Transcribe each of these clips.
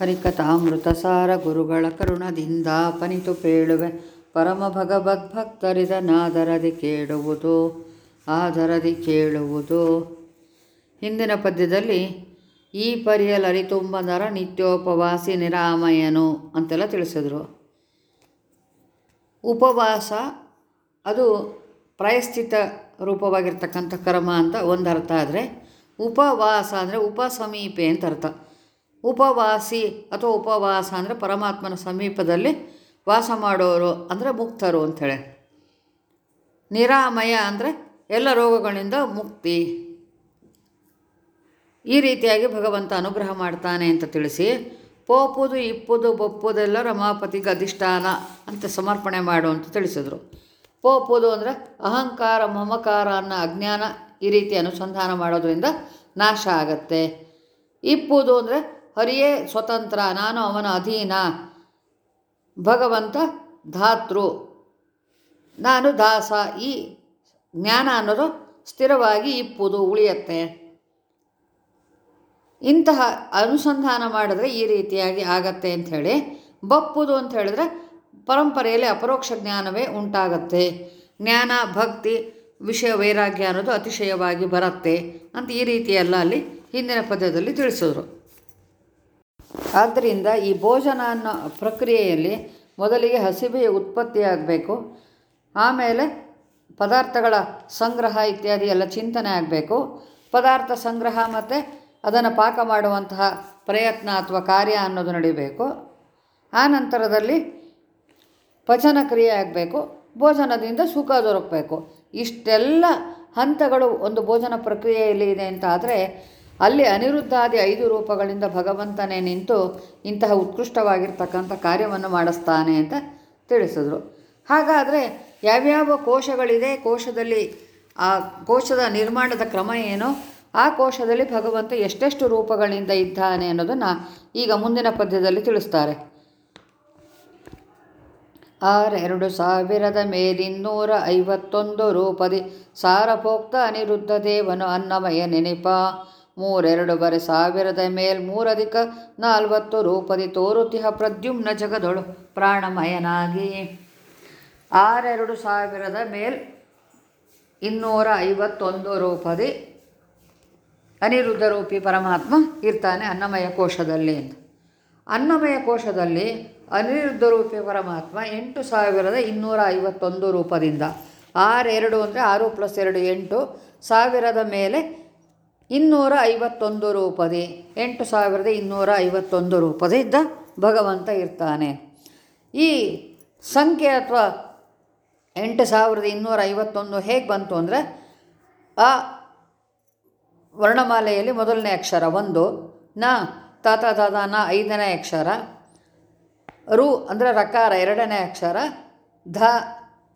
ಹರಿಕಥಾಮೃತ ಸಾರ ಗುರುಗಳ ಕರುಣದಿಂದ ಪನಿತು ಪೇಳುವೆ. ಪರಮ ಭಗವದ್ಭಕ್ತರಿದನಾದರದಿ ಕೇಳುವುದು, ಆದರದಿ ಕೇಳುವುದು. ಹಿಂದಿನ ಪದ್ಯದಲ್ಲಿ, ಈ ಪರಿಯಲರಿತುಂಬನರ ನಿತ್ಯೋಪವಾಸಿ ನಿರಾಮಯನು ಅಂತೆಲ್ಲ ತಿಳಿಸಿದರು. ಉಪವಾಸ, ಅದು ಪ್ರಾಯಶ್ಚಿತ ರೂಪವಾಗಿರ್ತಕ್ಕಂಥ ಕರ್ಮ ಅಂತ ಒಂದು ಅರ್ಥ ಆದರೆ, ಉಪವಾಸ ಅಂದರೆ ಉಪ ಸಮೀಪೆ ಅಂತ ಅರ್ಥ. ಉಪವಾಸಿ ಅಥವಾ ಉಪವಾಸ ಅಂದರೆ ಪರಮಾತ್ಮನ ಸಮೀಪದಲ್ಲಿ ವಾಸ ಮಾಡೋರು ಅಂದರೆ ಮುಕ್ತರು ಅಂಥೇಳಿ. ನಿರಾಮಯ ಅಂದರೆ ಎಲ್ಲ ರೋಗಗಳಿಂದ ಮುಕ್ತಿ. ಈ ರೀತಿಯಾಗಿ ಭಗವಂತ ಅನುಗ್ರಹ ಮಾಡ್ತಾನೆ ಅಂತ ತಿಳಿಸಿ, ಪೋಪುದು, ಇಪ್ಪುದು ಬಪ್ಪುದೆಲ್ಲ ರಮಾಪತಿಗೆ ಅಧಿಷ್ಠಾನ ಅಂತ ಸಮರ್ಪಣೆ ಮಾಡು ಅಂತ ತಿಳಿಸಿದರು. ಪೋಪುದು ಅಂದರೆ ಅಹಂಕಾರ, ಮಮಕಾರ ಅನ್ನೋ ಅಜ್ಞಾನ ಈ ರೀತಿ ಅನುಸಂಧಾನ ಮಾಡೋದರಿಂದ ನಾಶ ಆಗತ್ತೆ. ಇಪ್ಪುದು ಅಂದರೆ ಹರಿಯೇ ಸ್ವತಂತ್ರ, ನಾನು ಅವನ ಅಧೀನ. ಭಗವಂತ ಧಾತೃ. ನಾನು ದಾಸ. ಈ ಜ್ಞಾನ ಅನ್ನೋದು ಸ್ಥಿರವಾಗಿ ಇಪ್ಪುದು, ಉಳಿಯತ್ತೆ. ಇಂತಹ ಅನುಸಂಧಾನ ಮಾಡಿದ್ರೆ ಈ ರೀತಿಯಾಗಿ ಆಗತ್ತೆ ಅಂಥೇಳಿ. ಬಪ್ಪುದು ಅಂತ ಹೇಳಿದ್ರೆ ಪರಂಪರೆಯಲ್ಲಿ ಅಪರೋಕ್ಷ ಜ್ಞಾನವೇ ಉಂಟಾಗತ್ತೆ. ಜ್ಞಾನ, ಭಕ್ತಿ, ವಿಷಯ, ವೈರಾಗ್ಯ ಅನ್ನೋದು ಅತಿಶಯವಾಗಿ ಬರುತ್ತೆ ಅಂತ ಈ ರೀತಿಯೆಲ್ಲ ಅಲ್ಲಿ ಹಿಂದಿನ ಪದ್ಯದಲ್ಲಿ ತಿಳಿಸಿದ್ರು. ಆದ್ದರಿಂದ ಈ ಭೋಜನ ಅನ್ನೋ ಪ್ರಕ್ರಿಯೆಯಲ್ಲಿ ಮೊದಲಿಗೆ ಹಸಿವೆಯ ಉತ್ಪತ್ತಿಯಾಗಬೇಕು, ಆಮೇಲೆ ಪದಾರ್ಥಗಳ ಸಂಗ್ರಹ ಇತ್ಯಾದಿ ಎಲ್ಲ ಚಿಂತನೆ ಆಗಬೇಕು. ಪದಾರ್ಥ ಸಂಗ್ರಹ ಮತ್ತು ಅದನ್ನು ಪಾಕ ಮಾಡುವಂತಹ ಪ್ರಯತ್ನ ಅಥವಾ ಕಾರ್ಯ ಅನ್ನೋದು ನಡೀಬೇಕು. ಆ ನಂತರದಲ್ಲಿ ಪಚನ ಕ್ರಿಯೆ ಆಗಬೇಕು, ಭೋಜನದಿಂದ ಸುಖ ದೊರಕಬೇಕು. ಇಷ್ಟೆಲ್ಲ ಹಂತಗಳು ಒಂದು ಭೋಜನ ಪ್ರಕ್ರಿಯೆಯಲ್ಲಿ ಇದೆ ಅಂತ ಆದರೆ ಅಲ್ಲಿ ಅನಿರುದ್ಧಾದಿ ಐದು ರೂಪಗಳಿಂದ ಭಗವಂತನೇ ನಿಂತು ಇಂತಹ ಉತ್ಕೃಷ್ಟವಾಗಿರ್ತಕ್ಕಂಥ ಕಾರ್ಯವನ್ನು ಮಾಡಿಸ್ತಾನೆ ಅಂತ ತಿಳಿಸಿದ್ರು. ಹಾಗಾದರೆ ಯಾವ್ಯಾವ ಕೋಶಗಳಿದೆ, ಕೋಶದಲ್ಲಿ ಆ ಕೋಶದ ನಿರ್ಮಾಣದ ಕ್ರಮ ಏನು, ಆ ಕೋಶದಲ್ಲಿ ಭಗವಂತ ಎಷ್ಟೆಷ್ಟು ರೂಪಗಳಿಂದ ಇದ್ದಾನೆ ಅನ್ನೋದನ್ನು ಈಗ ಮುಂದಿನ ಪದ್ಯದಲ್ಲಿ ತಿಳಿಸ್ತಾರೆ. ಆರೆರಡು ಸಾವಿರದ ಮೇಲಿನ್ನೂರ ಐವತ್ತೊಂದು ರೂಪದಿ ಸಾರಭೋಕ್ತ ಅನಿರುದ್ಧ ದೇವನು ಅನ್ನಮಯ ನೆನಪ. ಮೂರೆರಡು ಬರೆ ಸಾವಿರದ ಮೇಲ್ ಮೂರಧಿಕ ನಾಲ್ವತ್ತು ರೂಪದಿ ತೋರುತಿಹ ಪ್ರದ್ಯುಮ್ನ ಜಗದೊಳು ಪ್ರಾಣಮಯನಾಗಿ. ಆರೆರಡು ಸಾವಿರದ ಮೇಲ್ ಇನ್ನೂರ ಐವತ್ತೊಂದು ರೂಪದಿ ಅನಿರುದ್ಧ ರೂಪಿ ಪರಮಾತ್ಮ ಇರ್ತಾನೆ ಅನ್ನಮಯ ಕೋಶದಲ್ಲಿ ಅಂತ. ಅನ್ನಮಯ ಕೋಶದಲ್ಲಿ ಅನಿರುದ್ಧ ರೂಪಿ ಪರಮಾತ್ಮ ಎಂಟು ಸಾವಿರದ ಇನ್ನೂರ ಐವತ್ತೊಂದು ರೂಪದಿಂದ. ಆರೆರಡು ಅಂದರೆ ಆರು ಪ್ಲಸ್ ಎರಡು ಎಂಟು ಸಾವಿರದ ಮೇಲೆ ಇನ್ನೂರ ಐವತ್ತೊಂದು ರೂಪದಿ, ಎಂಟು ಸಾವಿರದ ಇನ್ನೂರ ಐವತ್ತೊಂದು ರೂಪದಿಂದ ಭಗವಂತ ಇರ್ತಾನೆ. ಈ ಸಂಖ್ಯೆ ಅಥವಾ ಎಂಟು ಸಾವಿರದ ಇನ್ನೂರ ಐವತ್ತೊಂದು ಹೇಗೆ ಬಂತು ಅಂದರೆ, ಆ ವರ್ಣಮಾಲೆಯಲ್ಲಿ ಮೊದಲನೇ ಅಕ್ಷರ ಒಂದು, ನ ತಾತ ದಾದ ನ ಐದನೇ ಅಕ್ಷರ, ರು ಅಂದರೆ ರಕಾರ ಎರಡನೇ ಅಕ್ಷರ, ಧ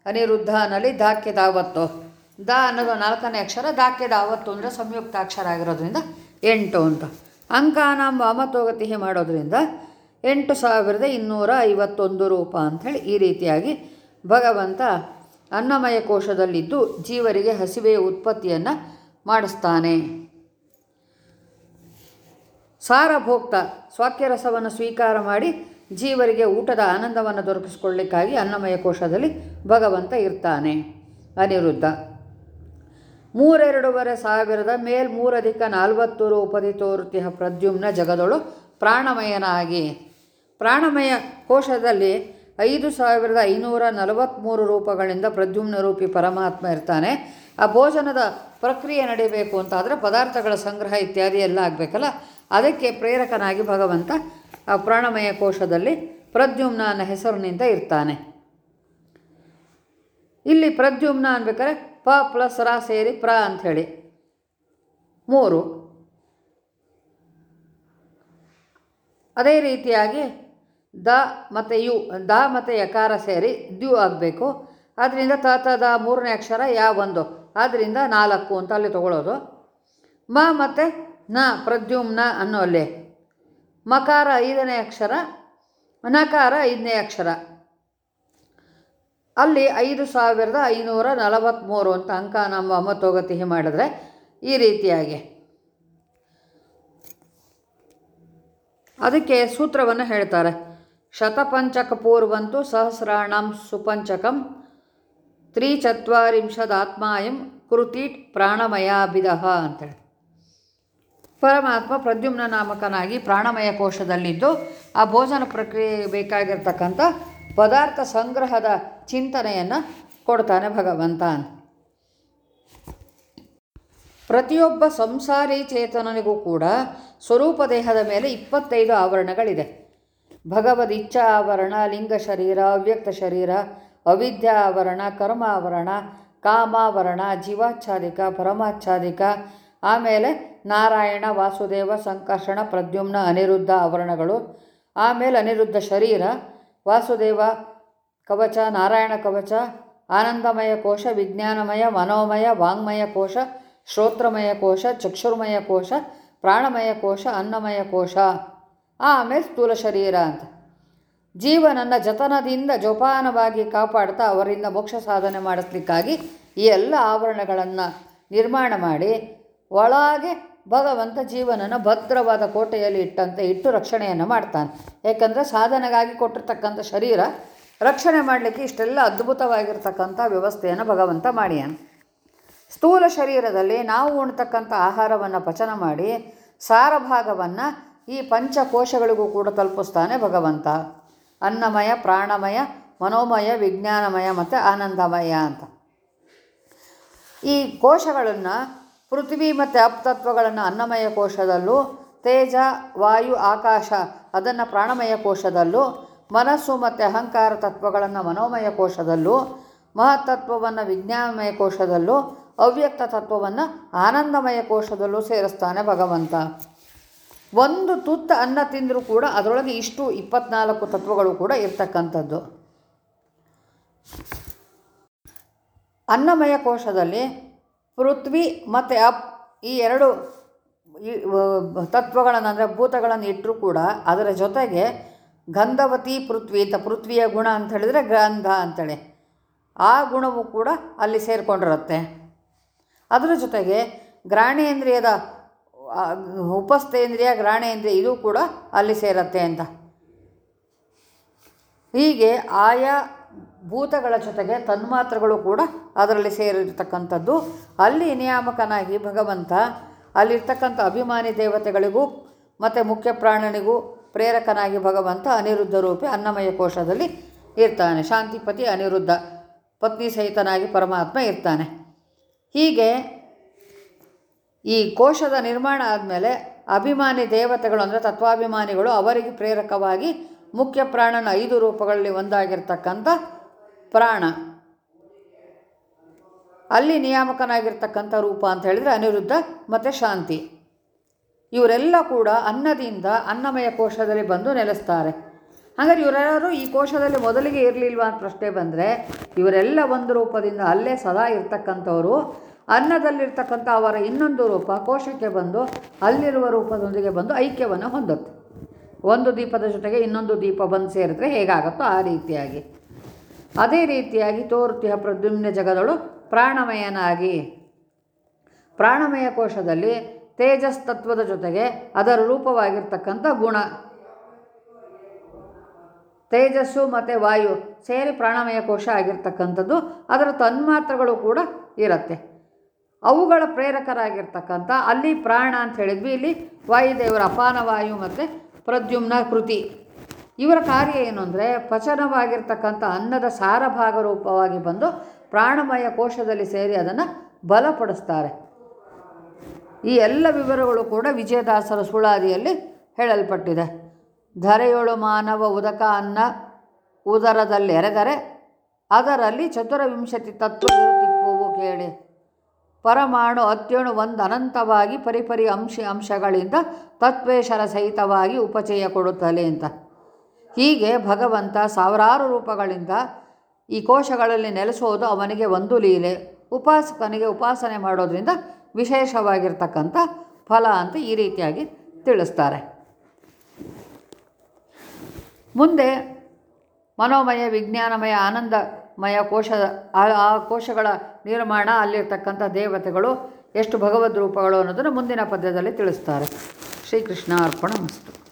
ಅನಿರುದ್ಧ ನಲಿ ಧಾಕ್ಯ ದಾವತ್ತು ದ ಅನ್ನೋದು ನಾಲ್ಕನೇ ಅಕ್ಷರ ಧಾಕ್ಯ ದಾವತ್ತು ಅಂದರೆ ಸಂಯುಕ್ತ ಅಕ್ಷರ ಆಗಿರೋದ್ರಿಂದ ಎಂಟು ಅಂತ. ಅಂಕಾನ ವಾಮತೋಗತಿ ಮಾಡೋದ್ರಿಂದ ಎಂಟು ಸಾವಿರದ ಇನ್ನೂರ ಐವತ್ತೊಂದು ರೂಪ ಅಂಥೇಳಿ ಈ ರೀತಿಯಾಗಿ ಭಗವಂತ ಅನ್ನಮಯ ಕೋಶದಲ್ಲಿದ್ದು ಜೀವರಿಗೆ ಹಸಿವೆಯ ಉತ್ಪತ್ತಿಯನ್ನು ಮಾಡಿಸ್ತಾನೆ. ಸಾರಭೋಕ್ತ ಸ್ವಾಕ್ಯರಸವನ್ನು ಸ್ವೀಕಾರ ಮಾಡಿ ಜೀವರಿಗೆ ಊಟದ ಆನಂದವನ್ನು ದೊರಕಿಸಿಕೊಳ್ಳಿಕ್ಕಾಗಿ ಅನ್ನಮಯ ಕೋಶದಲ್ಲಿ ಭಗವಂತ ಇರ್ತಾನೆ ಅನಿರುದ್ಧ. ಮೂರೆರಡೂವರೆ ಸಾವಿರದ ಮೇಲ್ ಮೂರಧಿಕ ನಾಲ್ವತ್ತು ರೂಪದಿ ತೋರುತಿಹ ಪ್ರದ್ಯುಮ್ನ ಜಗದೊಳು ಪ್ರಾಣಮಯನಾಗಿ. ಪ್ರಾಣಮಯ ಕೋಶದಲ್ಲಿ ಐದು ಸಾವಿರದ ಐನೂರ ನಲವತ್ತ್ಮೂರು ರೂಪಗಳಿಂದ ಪ್ರದ್ಯುಮ್ನ ರೂಪಿ ಪರಮಾತ್ಮ ಇರ್ತಾನೆ. ಆ ಭೋಜನದ ಪ್ರಕ್ರಿಯೆ ನಡೀಬೇಕು ಅಂತಾದರೆ ಪದಾರ್ಥಗಳ ಸಂಗ್ರಹ ಇತ್ಯಾದಿ ಎಲ್ಲ ಆಗಬೇಕಲ್ಲ? ಅದಕ್ಕೆ ಪ್ರೇರಕನಾಗಿ ಭಗವಂತ ಆ ಪ್ರಾಣಮಯ ಕೋಶದಲ್ಲಿ ಪ್ರದ್ಯುಮ್ನ ಹೆಸರಿನಿಂದ ಇರ್ತಾನೆ. ಇಲ್ಲಿ ಪ್ರದ್ಯುಮ್ನ ಅನ್ಬೇಕಾದ್ರೆ ಪ ಪ್ಲಸ್ ರ ಸೇರಿ ಪ್ರ ಅಂಥೇಳಿ. ಮೂರು. ಅದೇ ರೀತಿಯಾಗಿ ದ ಮತ್ತು ಯು, ದ ಮತ್ತು ಯಕಾರ ಸೇರಿ ದ್ಯು ಆಗಬೇಕು. ಆದ್ದರಿಂದ ತ ತ, ದ ಮೂರನೇ ಅಕ್ಷರ ಯಾ ಒಂದು. ಆದ್ದರಿಂದ ನಾಲ್ಕು ಅಂತ ಅಲ್ಲಿ ತಗೊಳ್ಳೋದು. ಮ ಮತ್ತು ನ, ಪ್ರದ್ಯುಮ್ನ ಅನ್ನೋ ಅಲ್ಲಿ. ಮಕಾರ ಐದನೇ ಅಕ್ಷರ ನಕಾರ ಐದನೇ ಅಕ್ಷರ. ಅಲ್ಲಿ ಐದು ಸಾವಿರದ ಐನೂರ ನಲವತ್ತ್ಮೂರು ಅಂತ ಅಂಕ ನಮ್ಮ ಅಮತೋಗತಿ ಮಾಡಿದ್ರೆ ಈ ರೀತಿಯಾಗಿ. ಅದಕ್ಕೆ ಸೂತ್ರವನ್ನು ಹೇಳ್ತಾರೆ. ಶತಪಂಚಕ ಪೂರ್ವಂತು ಸಹಸ್ರಾಣಂ ಸುಪಂಚಕಂ ತ್ರಿಚತ್ವರಿಂಶದಾತ್ಮಾಯಂ ಕೃತೀಟ್ ಪ್ರಾಣಮಯಾಭಿದಃ ಅಂತೇಳಿ. ಪರಮಾತ್ಮ ಪ್ರದ್ಯುಮ್ನ ನಾಮಕನಾಗಿ ಪ್ರಾಣಮಯ ಕೋಶದಲ್ಲಿದ್ದು ಆ ಭೋಜನ ಪ್ರಕ್ರಿಯೆಗೆ ಬೇಕಾಗಿರ್ತಕ್ಕಂಥ ಪದಾರ್ಥ ಸಂಗ್ರಹದ ಚಿಂತನೆಯನ್ನು ಕೊಡ್ತಾನೆ ಭಗವಂತ ಪ್ರತಿಯೊಬ್ಬ ಸಂಸಾರಿ ಚೇತನನಿಗೂ ಕೂಡ ಸ್ವರೂಪ ದೇಹದ ಮೇಲೆ ಇಪ್ಪತ್ತೈದು ಆವರಣಗಳಿದೆ. ಭಗವದ್ ಇಚ್ಛಾ ಆವರಣ, ಲಿಂಗ ಶರೀರ, ಅವ್ಯಕ್ತ ಶರೀರ, ಅವಿದ್ಯಾ ಆವರಣ, ಕರ್ಮ ಆವರಣ, ಕಾಮಾವರಣ, ಜೀವಾಚ್ಛಾದಿಕ, ಪರಮಾಚ್ಛಾದಿಕ, ಆಮೇಲೆ ನಾರಾಯಣ, ವಾಸುದೇವ, ಸಂಕರ್ಷಣ, ಪ್ರದ್ಯುಮ್ನ ಅನಿರುದ್ಧ ಆವರಣಗಳು, ಆಮೇಲೆ ಅನಿರುದ್ಧ ಶರೀರ, ವಾಸುದೇವ ಕವಚ, ನಾರಾಯಣ ಕವಚ, ಆನಂದಮಯ ಕೋಶ, ವಿಜ್ಞಾನಮಯ, ಮನೋಮಯ, ವಾಂಗ್ಮಯ ಕೋಶ, ಶ್ರೋತ್ರಮಯ ಕೋಶ, ಚಕ್ಷುರ್ಮಯ ಕೋಶ, ಪ್ರಾಣಮಯ ಕೋಶ, ಅನ್ನಮಯ ಕೋಶ. ಆಮೇಲೆ ಸ್ಥೂಲ ಶರೀರ ಅಂತ. ಜೀವನನ್ನು ಜತನದಿಂದ ಜೋಪಾನವಾಗಿ ಕಾಪಾಡ್ತಾ ಅವರಿಂದ ಮೋಕ್ಷ ಸಾಧನೆ ಮಾಡಿಸ್ಲಿಕ್ಕಾಗಿ ಈ ಎಲ್ಲ ಆವರಣಗಳನ್ನು ನಿರ್ಮಾಣ ಮಾಡಿ ಒಳಗೆ ಭಗವಂತ ಜೀವನನ ಭದ್ರವಾದ ಕೋಟೆಯಲ್ಲಿ ಇಟ್ಟಂತೆ ಇಟ್ಟು ರಕ್ಷಣೆಯನ್ನು ಮಾಡ್ತಾನೆ. ಯಾಕಂದರೆ ಸಾಧನೆಗಾಗಿ ಕೊಟ್ಟಿರ್ತಕ್ಕಂಥ ಶರೀರ ರಕ್ಷಣೆ ಮಾಡಲಿಕ್ಕೆ ಇಷ್ಟೆಲ್ಲ ಅದ್ಭುತವಾಗಿರ್ತಕ್ಕಂಥ ವ್ಯವಸ್ಥೆಯನ್ನು ಭಗವಂತ ಮಾಡಿಯಾನ. ಸ್ಥೂಲ ಶರೀರದಲ್ಲಿ ನಾವು ಉಣ್ತಕ್ಕಂಥ ಆಹಾರವನ್ನು ಪಚನ ಮಾಡಿ ಸಾರಭಾಗವನ್ನು ಈ ಪಂಚಕೋಶಗಳಿಗೂ ಕೂಡ ತಲುಪಿಸ್ತಾನೆ ಭಗವಂತ. ಅನ್ನಮಯ, ಪ್ರಾಣಮಯ, ಮನೋಮಯ, ವಿಜ್ಞಾನಮಯ ಮತ್ತು ಆನಂದಮಯ ಅಂತ. ಈ ಕೋಶಗಳನ್ನು ಪೃಥ್ವಿ ಮತ್ತು ಅಪ್ತತ್ವಗಳನ್ನು ಅನ್ನಮಯ ಕೋಶದಲ್ಲೂ, ತೇಜ, ವಾಯು, ಆಕಾಶ ಅದನ್ನು ಪ್ರಾಣಮಯ ಕೋಶದಲ್ಲೂ ಮನಸ್ಸು ಮತ್ತು ಅಹಂಕಾರ ತತ್ವಗಳನ್ನು ಮನೋಮಯ ಕೋಶದಲ್ಲೂ, ಮಹತ್ತತ್ವವನ್ನು ವಿಜ್ಞಾನಮಯ ಕೋಶದಲ್ಲೂ, ಅವ್ಯಕ್ತ ತತ್ವವನ್ನು ಆನಂದಮಯ ಕೋಶದಲ್ಲೂ ಸೇರಿಸ್ತಾನೆ ಭಗವಂತ. ಒಂದು ತುತ್ತ ಅನ್ನ ತಿಂದರೂ ಕೂಡ ಅದರೊಳಗೆ ಇಷ್ಟು ಇಪ್ಪತ್ನಾಲ್ಕು ತತ್ವಗಳು ಕೂಡ ಇರ್ತಕ್ಕಂಥದ್ದು. ಅನ್ನಮಯ ಕೋಶದಲ್ಲಿ ಪೃಥ್ವಿ ಮತ್ತು ಅಪ್ ಈ ಎರಡು ತತ್ವಗಳನ್ನು ಅಂದರೆ ಭೂತಗಳನ್ನು ಇಟ್ಟರೂ ಕೂಡ ಅದರ ಜೊತೆಗೆ ಗಂಧವತಿ ಪೃಥ್ವಿ ಅಂತ ಪೃಥ್ವಿಯ ಗುಣ ಅಂತ ಹೇಳಿದರೆ ಗಂಧ ಅಂತೇಳಿ. ಆ ಗುಣವು ಕೂಡ ಅಲ್ಲಿ ಸೇರಿಕೊಂಡಿರುತ್ತೆ. ಅದರ ಜೊತೆಗೆ ಗ್ರಾಣೇಂದ್ರಿಯದ ಉಪಸ್ಥೇಂದ್ರಿಯ, ಗ್ರಾಣೇಂದ್ರಿಯ ಇದು ಕೂಡ ಅಲ್ಲಿ ಸೇರತ್ತೆ ಅಂತ. ಹೀಗೆ ಆಯಾ ಭೂತಗಳ ಜೊತೆಗೆ ತನ್ಮಾತ್ರಗಳು ಕೂಡ ಅದರಲ್ಲಿ ಸೇರಿರ್ತಕ್ಕಂಥದ್ದು. ಅಲ್ಲಿ ನಿಯಾಮಕನಾಗಿ ಭಗವಂತ, ಅಲ್ಲಿರ್ತಕ್ಕಂಥ ಅಭಿಮಾನಿ ದೇವತೆಗಳಿಗೂ, ಮತ್ತು ಮುಖ್ಯ ಪ್ರಾಣನಿಗೂ ಪ್ರೇರಕನಾಗಿ ಭಗವಂತ ಅನಿರುದ್ಧ ರೂಪಿ ಅನ್ನಮಯ ಕೋಶದಲ್ಲಿ ಇರ್ತಾನೆ. ಶಾಂತಿಪತಿ ಅನಿರುದ್ಧ, ಪತ್ನಿ ಸಹಿತನಾಗಿ ಪರಮಾತ್ಮ ಇರ್ತಾನೆ. ಹೀಗೆ ಈ ಕೋಶದ ನಿರ್ಮಾಣ ಆದಮೇಲೆ ಅಭಿಮಾನಿ ದೇವತೆಗಳು ಅಂದರೆ ತತ್ವಾಭಿಮಾನಿಗಳು ಅವರಿಗೆ ಪ್ರೇರಕವಾಗಿ ಮುಖ್ಯ ಪ್ರಾಣನ ಐದು ರೂಪಗಳಲ್ಲಿ ಒಂದಾಗಿರ್ತಕ್ಕಂಥ ಪ್ರಾಣ. ಅಲ್ಲಿ ನಿಯಾಮಕನಾಗಿರ್ತಕ್ಕಂಥ ರೂಪ ಅಂತ ಹೇಳಿದರೆ ಅನಿರುದ್ಧ ಮತ್ತು ಶಾಂತಿ. ಇವರೆಲ್ಲ ಕೂಡ ಅನ್ನದಿಂದ ಅನ್ನಮಯ ಕೋಶದಲ್ಲಿ ಬಂದು ನೆಲೆಸ್ತಾರೆ. ಹಾಗಾದ್ರೆ ಇವರೆಲ್ಲರೂ ಈ ಕೋಶದಲ್ಲಿ ಮೊದಲಿಗೆ ಇರಲಿಲ್ವಾ ಅಂತ ಪ್ರಶ್ನೆ ಬಂದರೆ, ಇವರೆಲ್ಲ ಒಂದು ರೂಪದಿಂದ ಅಲ್ಲೇ ಸದಾ ಇರ್ತಕ್ಕಂಥವರು, ಅನ್ನದಲ್ಲಿರ್ತಕ್ಕಂಥ ಅವರ ಇನ್ನೊಂದು ರೂಪ ಕೋಶಕ್ಕೆ ಬಂದು ಅಲ್ಲಿರುವ ರೂಪದೊಂದಿಗೆ ಬಂದು ಐಕ್ಯವನ್ನು ಹೊಂದುತ್ತೆ. ಒಂದು ದೀಪದ ಜೊತೆಗೆ ಇನ್ನೊಂದು ದೀಪ ಬಂದು ಸೇರಿದ್ರೆ ಹೇಗಾಗುತ್ತೋ ಆ ರೀತಿಯಾಗಿ. ಅದೇ ರೀತಿಯಾಗಿ ತೋರುತಿಹ ಪ್ರದ್ಯುಮ್ನ ಜಗದಳು ಪ್ರಾಣಮಯನಾಗಿ, ಪ್ರಾಣಮಯ ಕೋಶದಲ್ಲಿ ತೇಜಸ್ ತತ್ವದ ಜೊತೆಗೆ ಅದರ ರೂಪವಾಗಿರ್ತಕ್ಕಂಥ ಗುಣ. ತೇಜಸ್ಸು ಮತ್ತು ವಾಯು ಸೇರಿ ಪ್ರಾಣಮಯ ಕೋಶ ಆಗಿರ್ತಕ್ಕಂಥದ್ದು, ಅದರ ತನ್ಮಾತ್ರಗಳು ಕೂಡ ಇರುತ್ತೆ. ಅವುಗಳ ಪ್ರೇರಕರಾಗಿರ್ತಕ್ಕಂಥ ಅಲ್ಲಿ ಪ್ರಾಣ ಅಂತ ಹೇಳಿದ್ವಿ, ಇಲ್ಲಿ ವಾಯುದೇವರ ಅಪಾನ ವಾಯು ಮತ್ತು ಪ್ರದ್ಯುಮ್ನ ಕೃತಿ. ಇವರ ಕಾರ್ಯ ಏನು ಅಂದರೆ, ಪಚನವಾಗಿರ್ತಕ್ಕಂಥ ಅನ್ನದ ಸಾರಭಾಗ ರೂಪವಾಗಿ ಬಂದು ಪ್ರಾಣಮಯ ಕೋಶದಲ್ಲಿ ಸೇರಿ ಅದನ್ನು ಬಲಪಡಿಸ್ತಾರೆ. ಈ ಎಲ್ಲ ವಿವರಗಳು ಕೂಡ ವಿಜಯದಾಸರ ಸುಳಾದಿಯಲ್ಲಿ ಹೇಳಲ್ಪಟ್ಟಿದೆ. ಧರೆಯೊಳು ಮಾನವ ಉದಕ ಅನ್ನ ಉದರದಲ್ಲಿ ಎರೆದರೆ, ಅದರಲ್ಲಿ ಚತುರವಿಂಶತಿ ತತ್ವ ಇರುತ್ತಿಪ್ಪುವು ಕೇಳಿ. ಪರಮಾಣು ಅತ್ಯಣು ಒಂದು ಅನಂತವಾಗಿ ಪರಿಪರಿ ಅಂಶ ಅಂಶಗಳಿಂದ ತತ್ವೇಶರ ಸಹಿತವಾಗಿ ಉಪಚಯ ಕೊಡುತ್ತಲೇ ಅಂತ. ಹೀಗೆ ಭಗವಂತ ಸಾವಿರಾರು ರೂಪಗಳಿಂದ ಈ ಕೋಶಗಳಲ್ಲಿ ನೆಲೆಸೋದು ಅವನಿಗೆ ಒಂದು ಲೀಲೆ. ಉಪಾಸಕನಿಗೆ ಉಪಾಸನೆ ಮಾಡೋದ್ರಿಂದ ವಿಶೇಷವಾಗಿರ್ತಕ್ಕಂಥ ಫಲ ಅಂತ ಈ ರೀತಿಯಾಗಿ ತಿಳಿಸ್ತಾರೆ. ಮುಂದೆ ಮನೋಮಯ, ವಿಜ್ಞಾನಮಯ, ಆನಂದಮಯ ಕೋಶದ ಆ ಕೋಶಗಳ ನಿರ್ಮಾಣ, ಅಲ್ಲಿರ್ತಕ್ಕಂಥ ದೇವತೆಗಳು ಎಷ್ಟು ಭಗವದ್ ರೂಪಗಳು ಅನ್ನೋದನ್ನು ಮುಂದಿನ ಪದ್ಯದಲ್ಲಿ ತಿಳಿಸ್ತಾರೆ. ಶ್ರೀಕೃಷ್ಣ ಅರ್ಪಣ ಮಸ್ತು